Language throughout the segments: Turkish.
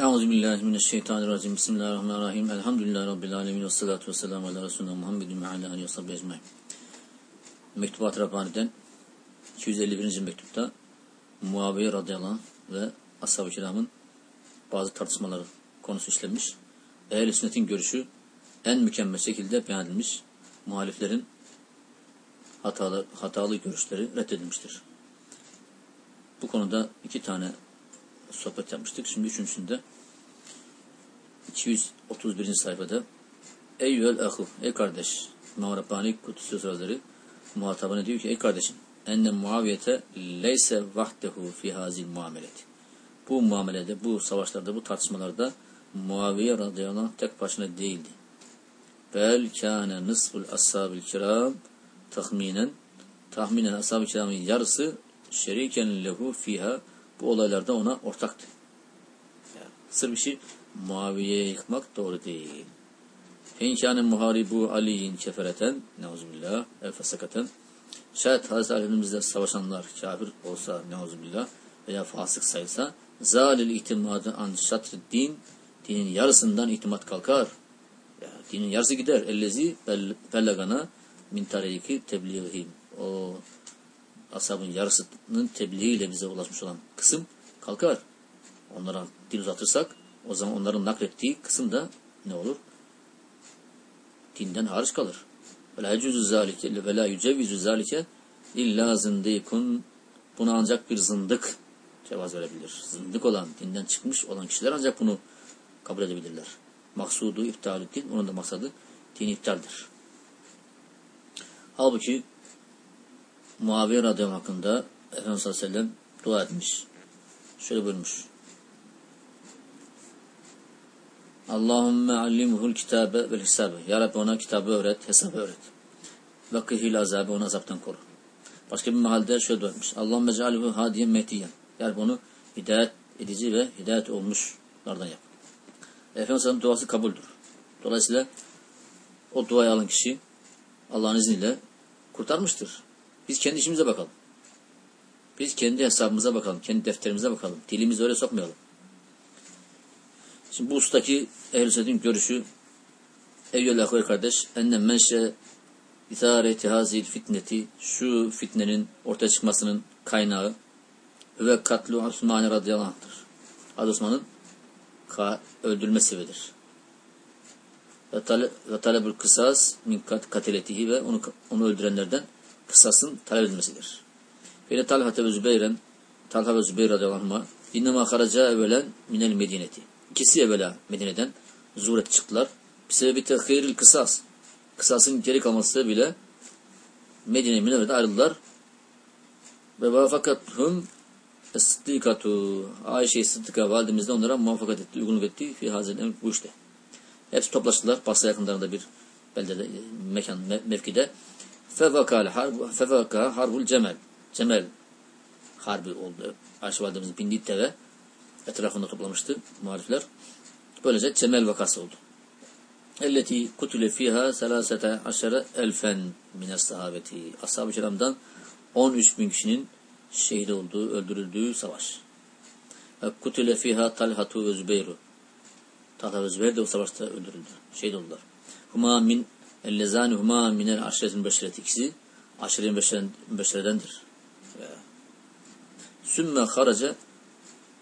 Euzubillahimineşşeytanirracim. Bismillahirrahmanirrahim. Elhamdülillahi Rabbil alemin. Ve salatu ve selamu ala Resulüne Muhammedin ve ala aleyhi ve sahibi ecmaîn. Mektubat Rabbani'den 251. mektupta Muaviye radıyallahu anh ve ashab-ı kiramın bazı tartışmaları konusu işlenmiş. Ehl-i sünnetin görüşü en mükemmel şekilde beyan edilmiş. Muhaliflerin hatalı, hatalı görüşleri reddedilmiştir. Bu konuda iki tane sohbet yapmıştık. Şimdi üçüncüsünde 231. sayfada Eyyüel ahu, ey kardeş İmam Rabbani Kudüs'ü sözleri muhatabına diyor ki ey kardeşim enne muaviyete leyse vahdehu fi hazil muameleti. Bu muamelede, bu savaşlarda, bu tartışmalarda Muaviye radıyallahu anh tek başına değildi. Bel kâne nısful ashab-ı kiram tahminen tahminen ashab-ı kiramın yarısı şeriken lehu fiha bu olaylarda ona ortaktı. Yani, sır bir şey Muaviye'yi yıkmak doğru değil. Fenkâne muharibu aliyin kefereten neuzubillah ev fesakaten şayet Hazreti Ali'mizle savaşanlar kafir olsa neuzubillah veya fasık sayılsa zalil itimadı an şatr din dinin yarısından itimat kalkar. Ya, dinin yarısı gider. Ellezi bellagana min tariki tebliğihim. O ashabın yarısının tebliğiyle bize ulaşmış olan kısım kalkar. Onlara dil uzatırsak o zaman onların naklettiği kısım da ne olur? Dinden hariç kalır. Ve la yücüzü zâlike ve la yücevvizü zâlike illa zındikun buna ancak bir zındık cevaz verebilir. Zındık olan, dinden çıkmış olan kişiler ancak bunu kabul edebilirler. Maksudu iptal din, onun da maksadı din iptaldir. Halbuki Muaviye radıyallahu hakkında Efendimiz sallallahu aleyhi ve sellem dua etmiş. Şöyle buyurmuş. Allahümme allimhul kitabe vel hisabe. Ya Rabbi ona kitabı öğret, hesabı öğret. Ve kıhil azabı onu azaptan koru. Başka bir mahalde şöyle dönmüş. Allahümme cealhu hadiyen mehdiyen. Ya Rabbi onu hidayet edici ve hidayet olmuşlardan yap. Efendimiz duası kabuldür. Dolayısıyla o duayı alan kişi Allah'ın izniyle kurtarmıştır. Biz kendi işimize bakalım. Biz kendi hesabımıza bakalım. Kendi defterimize bakalım. Dilimizi öyle sokmayalım. Şimdi bu ustaki ehl-i görüşü Eyyüllâhu kardeş enne menşe ithareti hazil fitneti şu fitnenin ortaya çıkmasının kaynağı ve katlu Osman radıyallahu anh'tır. Hazreti Osman'ın öldürülme sebebidir. Ve, tale, ve talebül kısas min katiletihi ve onu, onu öldürenlerden kısasın talep edilmesidir. Ve Talha ve Zübeyren Talha ve Zübeyr radıyallahu anh'a innema haraca evvelen minel medineti. İkisi evvela Medine'den zuret çıktılar. Bir sebebi tehiril kısas. Kısasın geri kalması bile Medine Münevver'de ayrıldılar. Ve vafakathum Sıddikatu Ayşe Sıddıka validemiz onlara muvaffakat etti, uygunluk etti fi hazin bu işte. Hepsi toplaştılar Basra yakınlarında bir beldede, mekan, mevkide. Fevakal harb, fevaka harbul cemel. Cemel harbi oldu. Ayşe validemizin bindiği deve etrafında toplamıştı muhalifler. Böylece Cemel vakası oldu. Elleti kutule fiha selasete aşere elfen mines sahabeti. Ashab-ı kiramdan 13 bin kişinin şehit olduğu, öldürüldüğü savaş. Ve kutule fiha talhatu ve zübeyru. Talha ve de o savaşta öldürüldü. Şehit oldular. Huma min ellezani huma minel aşiretin beşireti. İkisi aşiretin beşiredendir. Sümme haraca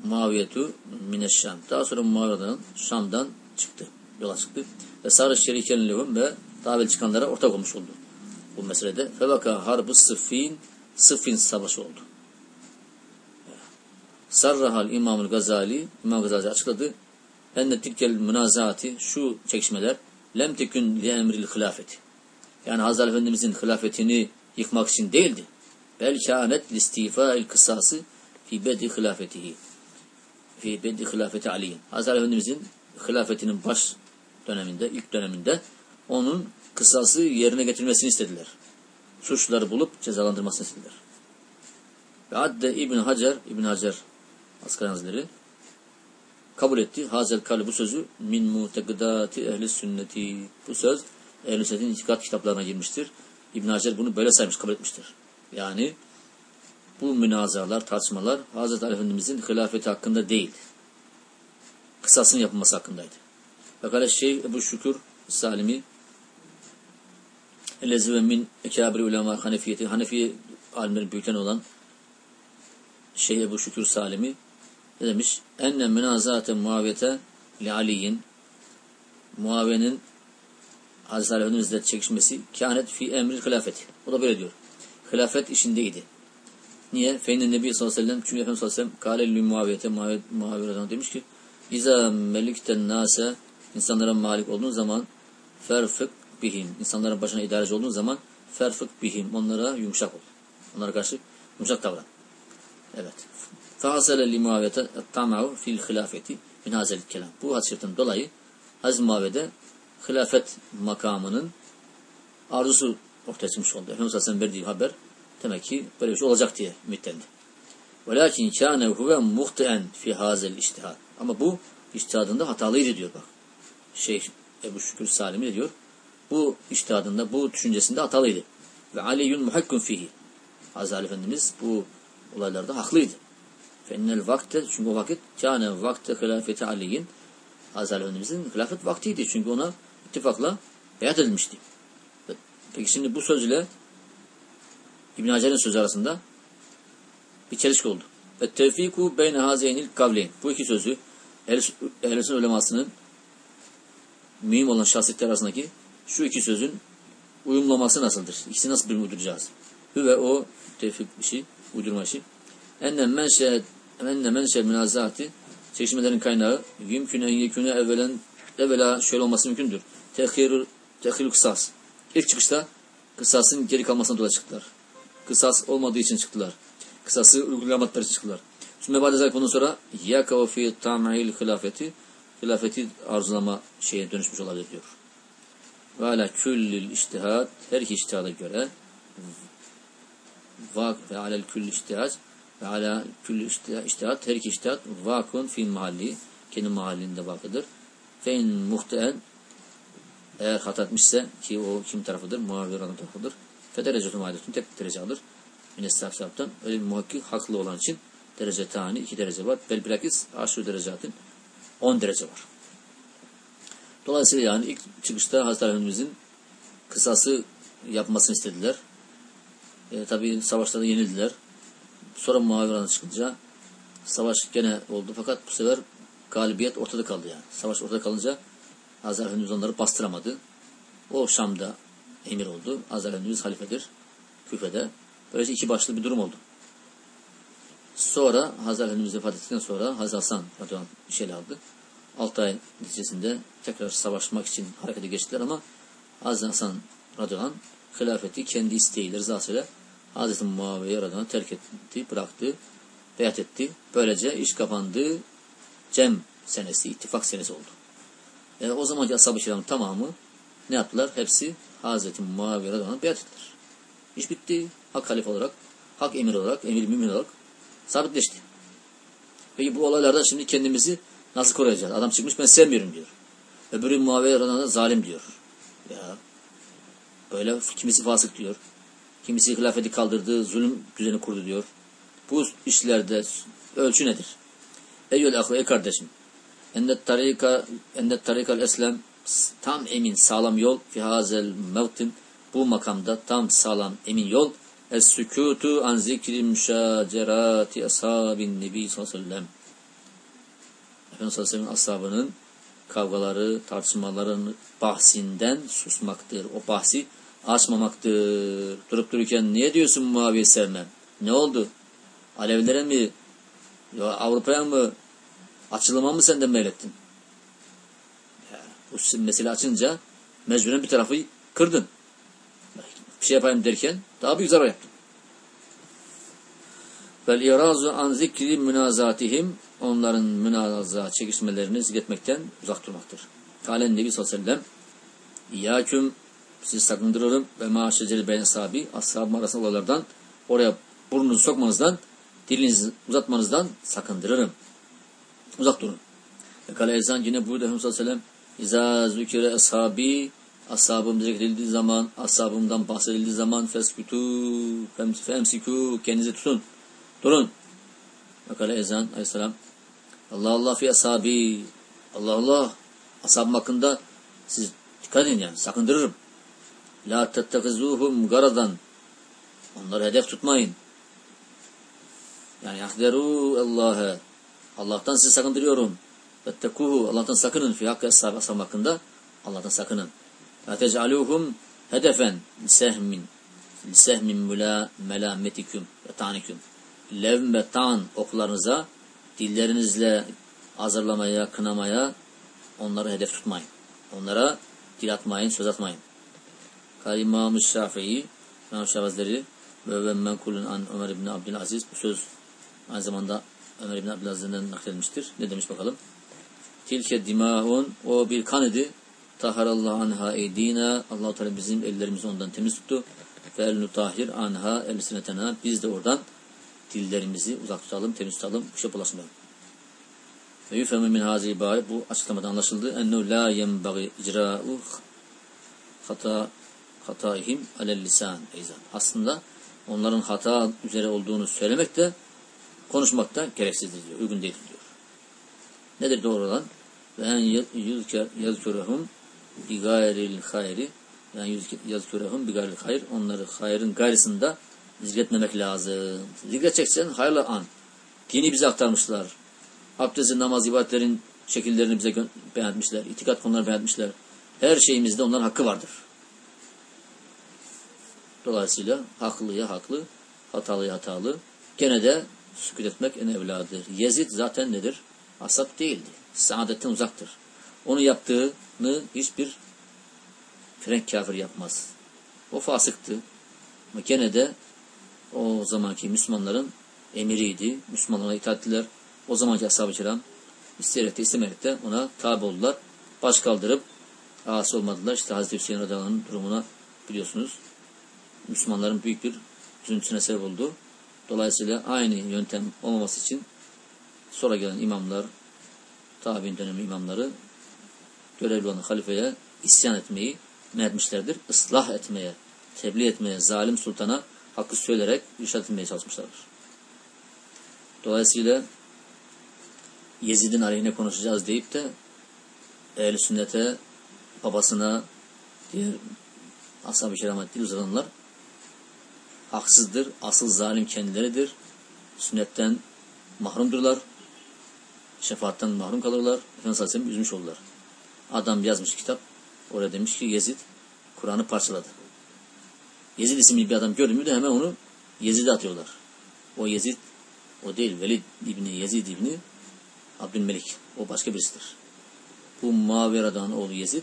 Muaviyetu mineşşam. Daha sonra Muaviye'den Şam'dan çıktı. Yola çıktı. Ve sarı şeriken lehum ve davet çıkanlara ortak olmuş oldu. Bu meselede. Fevaka harbu sıffin sıffin savaşı oldu. Sarrahal İmamul Gazali İmam Gazali açıkladı. Enne tilkel münazati şu çekişmeler lem tekün li emril hilafeti. Yani Hazreti Efendimizin hilafetini yıkmak için değildi. Bel kânet listifâil kısası fi bedi hilafetihi fi beddi hilafeti Ali. Hazreti Efendimizin hilafetinin baş döneminde, ilk döneminde onun kısası yerine getirilmesini istediler. Suçluları bulup cezalandırmasını istediler. Ve adde İbn Hacer, İbn Hacer Asgari Hazretleri kabul etti. Hazel kali bu sözü min mutekidati ehli sünneti. Bu söz ehli sünnetin itikat kitaplarına girmiştir. İbn Hacer bunu böyle saymış, kabul etmiştir. Yani bu münazalar, tartışmalar Hazreti Ali Efendimizin hilafeti hakkında değil. kısasının yapılması hakkındaydı. Fakat şey Ebu Şükür Salimi Ellezi ve min ekabir ulema Hanefiyeti Hanefi alimlerin büyükten olan şey Ebu Şükür Salimi ne demiş? Enne münazate muaviyete li aliyin Muaviye'nin Hazreti Ali Efendimiz'le çekişmesi kânet fi emri hilafeti. O da böyle diyor. Hilafet işindeydi. Niye? Feynin Nebi sallallahu aleyhi ve sellem çünkü Efendimiz sallallahu aleyhi ve sellem kâlellü muaviyete Muaviye, Muaviye demiş ki İza melikten nase insanlara malik olduğun zaman ferfık bihim. İnsanların başına idareci olduğun zaman ferfık bihim. Onlara yumuşak ol. Onlara karşı yumuşak davran. Evet. Fahasele li muaviyete tamau fil hilafeti min kelam. Bu hadis dolayı Aziz Muaviye'de hilafet makamının arzusu ortaya çıkmış oldu. Efendimiz Aleyhisselam verdiği haber demek ki böyle bir şey olacak diye ümitlendi. Velakin kâne huve muhteen fi hazel iştihad. Ama bu iştihadında hatalıydı diyor bak. Şeyh Ebu Şükür Salimi de diyor. Bu iştihadında, bu düşüncesinde hatalıydı. Ve aliyyun muhakkun fihi. Hazreti Efendimiz bu olaylarda haklıydı. Fennel vakte, çünkü o vakit kâne vakte hilafeti aliyin Hazreti Efendimizin hilafet vaktiydi. Çünkü ona ittifakla beyat edilmişti. Peki şimdi bu söz ile İbn Hacer'in sözü arasında bir çelişki oldu. Ve tevfiku beyne hazeynil kavleyn. Bu iki sözü ehl ulemasının mühim olan şahsiyetler arasındaki şu iki sözün uyumlaması nasıldır? İkisi nasıl birbirine uyduracağız? Ve o tevfik işi, uydurma işi. Enne menşe enne menşe münazati çekişmelerin kaynağı yümküne yeküne evvelen evvela şöyle olması mümkündür. Tehir tehir kısas. İlk çıkışta kısasın geri kalmasına dolayı çıktılar. Kısas olmadığı için çıktılar. Kısası uygulamadıkları için çıktılar. Sümme ba'de bundan sonra yakav fi tam'il hilafeti hilafeti arzulama şeye dönüşmüş olabilir diyor. Ve ala küllil iştihad her iki iştihada göre vak ve alel küllil iştihad ve ala küllü iştihat, her iki iştihat vakun fi mahalli, kendi mahallinde vakıdır. Fe in muhteen eğer hata etmişse ki o kim tarafıdır? Muaviye radın tarafıdır. Fe derecetun vahidetun tek derece alır. Mine sahsaptan öyle bir muhakkik haklı olan için derece tani iki derece var. Bel bilakis aşırı derecatın on derece var. Dolayısıyla yani ilk çıkışta Hazreti Efendimizin kısası yapmasını istediler. E, tabi savaşlarda yenildiler. Sonra Muaviye'den çıkınca savaş gene oldu. Fakat bu sefer galibiyet ortada kaldı yani. Savaş ortada kalınca Hazar Efendimiz onları bastıramadı. O Şam'da emir oldu. Hazar Efendimiz halifedir. Küfe'de. Böylece iki başlı bir durum oldu. Sonra Hazar Efendimiz vefat ettikten sonra Hazar Hasan radıyallahu anh ele aldı. 6 ay neticesinde tekrar savaşmak için harekete geçtiler ama Hazar Hasan radıyallahu anh hilafeti kendi isteğiyle rızasıyla Hazreti Muaviye radıyallahu terk etti, bıraktı, beyat etti. Böylece iş kapandı. Cem senesi, ittifak senesi oldu. Yani o zamanki ashab-ı tamamı ne yaptılar? Hepsi Hazreti Muaviye radıyallahu beyat ettiler. İş bitti. Hak halife olarak, hak emir olarak, emir mümin olarak sabitleşti. Peki bu olaylarda şimdi kendimizi nasıl koruyacağız? Adam çıkmış ben sevmiyorum diyor. Öbürü Muaviye radıyallahu zalim diyor. Ya böyle kimisi fasık diyor. Kimisi hilafeti kaldırdı, zulüm düzeni kurdu diyor. Bu işlerde ölçü nedir? Eyyül ahve ey kardeşim. Endet tarika endet tarikal eslem tam emin sağlam yol fi hazel mevtin bu makamda tam sağlam emin yol es sükutu an zikri müşacerati ashabin nebi sallallahu aleyhi ve sallallahu aleyhi ve sellem ashabının kavgaları, tartışmaların bahsinden susmaktır. O bahsi açmamaktır. Durup dururken niye diyorsun Muaviye sevmem? Ne oldu? Alevlere mi? Ya Avrupa'ya mı? Açılıma mı senden meylettin? Bu mesele açınca mecburen bir tarafı kırdın. Bir şey yapayım derken daha büyük zarar yaptın. Vel irazu an zikri münazatihim onların münaza çekişmelerini zikretmekten uzak durmaktır. Kalen Nebi sallallahu aleyhi ve sellem İyyâküm sizi sakındırırım ve maaşeceli ben sahibi ashabım arasında olaylardan oraya burnunuzu sokmanızdan dilinizi uzatmanızdan sakındırırım. Uzak durun. Ve kale ezan yine burada Efendimiz Aleyhisselam İzâ zükire ashabi ashabım zikredildiği zaman ashabımdan bahsedildiği zaman feskutu femsiku kendinizi tutun. Durun. Ve kale ezan Aleyhisselam Allah Allah fi ashabi Allah Allah. Ashabım hakkında siz dikkat edin yani. Sakındırırım. La tettekizuhum garadan. Onları hedef tutmayın. Yani yahderu Allah'a. Allah'tan sizi sakındırıyorum. Vettekuhu. Allah'tan sakının. Fi hakkı ashab, hakkında. Allah'tan sakının. La tec'aluhum hedefen lisehmin lisehmin müla melametiküm ve taniküm. Levm ve tan oklarınıza dillerinizle hazırlamaya, kınamaya onları hedef tutmayın. Onlara dil atmayın, söz atmayın. İmam-ı Şafii, İmam Şafii Hazretleri ve ve menkulun an Ömer İbni Abdülaziz bu söz aynı zamanda Ömer İbni Abdülaziz'den nakledilmiştir. Ne demiş bakalım? Tilke dimaun o bir kan idi. Taharallahu anha eydina. Allah Teala bizim ellerimizi ondan temiz tuttu. Ve el nutahhir anha elsinetena. Biz de oradan dillerimizi uzak tutalım, temiz tutalım, bir şey bulaşmayalım. Ve yufemu min hazi bu açıklamada anlaşıldı. Ennu la yenbagi icra'u hata hataihim alel lisan eyzan. Aslında onların hata üzere olduğunu söylemek de konuşmak da gereksizdir diyor. Uygun değil diyor. Nedir doğru olan? Ve en yezkürehum bi gayril hayri yani yezkürehum bi gayril hayr onları hayrın gayrısında zikretmemek lazım. Zikredeceksen hayırlı an. Dini bize aktarmışlar. Abdestin, namaz, ibadetlerin şekillerini bize beğenmişler. İtikat konularını beğenmişler. Her şeyimizde onların hakkı vardır. Dolayısıyla haklıya haklı, hatalıya hatalı. Gene de sükut etmek en evladır. Yezid zaten nedir? Asap değildi. Saadetten uzaktır. Onu yaptığını hiçbir frenk kafir yapmaz. O fasıktı. Ama gene de o zamanki Müslümanların emiriydi. Müslümanlara itaat ettiler. O zamanki ashab-ı kiram isteyerek de istemeyerek de ona tabi oldular. Baş kaldırıp asi olmadılar. İşte Hazreti Hüseyin Radyalan'ın durumuna biliyorsunuz. Müslümanların büyük bir üzüntüsüne sebep oldu. Dolayısıyla aynı yöntem olmaması için sonra gelen imamlar, tabi'in dönemi imamları görevli olan halifeye isyan etmeyi etmişlerdir. Islah etmeye, tebliğ etmeye, zalim sultana hakkı söyleyerek irşad etmeye çalışmışlardır. Dolayısıyla Yezid'in aleyhine konuşacağız deyip de ehl sünnete, babasına, diğer ashab-ı kirama dil uzatanlar haksızdır. Asıl zalim kendileridir. Sünnetten mahrumdurlar. Şefaatten mahrum kalırlar. Efendimiz Aleyhisselam üzmüş olurlar. Adam yazmış kitap. Orada demiş ki Yezid Kur'an'ı parçaladı. Yezid isimli bir adam gördü de hemen onu Yezid'e atıyorlar. O Yezid o değil. Velid İbni Yezid İbni Abdülmelik. O başka birisidir. Bu Mavera'dan oğlu Yezid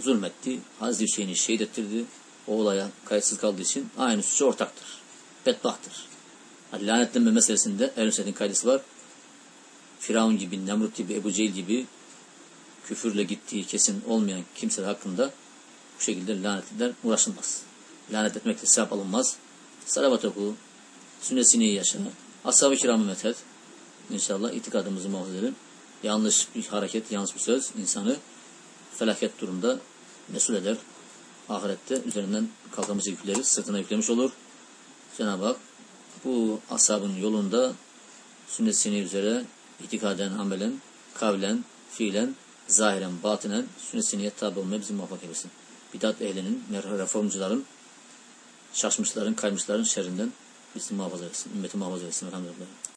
zulmetti. Hazreti Hüseyin'i şehit ettirdi. O olaya kayıtsız kaldığı için aynı suçu ortaktır. Bedbahtır. Yani lanetlenme meselesinde Ehl-i kaydısı var. Firavun gibi, Nemrut gibi, Ebu Cehil gibi küfürle gittiği kesin olmayan kimseler hakkında bu şekilde lanetler uğraşılmaz. Lanet etmekle sevap alınmaz. Salavat oku, sünnetini yaşa, ashab-ı kiramı methet. İnşallah itikadımızı muhafaza edelim. Yanlış bir hareket, yanlış bir söz insanı felaket durumda mesul eder. Ahirette üzerinden kalkamayacak yükleri sırtına yüklemiş olur. Cenab-ı Hak bu ashabın yolunda sünnetini üzere itikaden, amelen, kavlen, fiilen, zahiren, batinen sünnetine tabi olmaya bizi muvaffak eylesin. Bidat ehlinin, reformcuların, şaşmışların, kaymışların şerrinden bizi muhafaza etsin. Ümmeti muhafaza etsin. Elhamdülillah.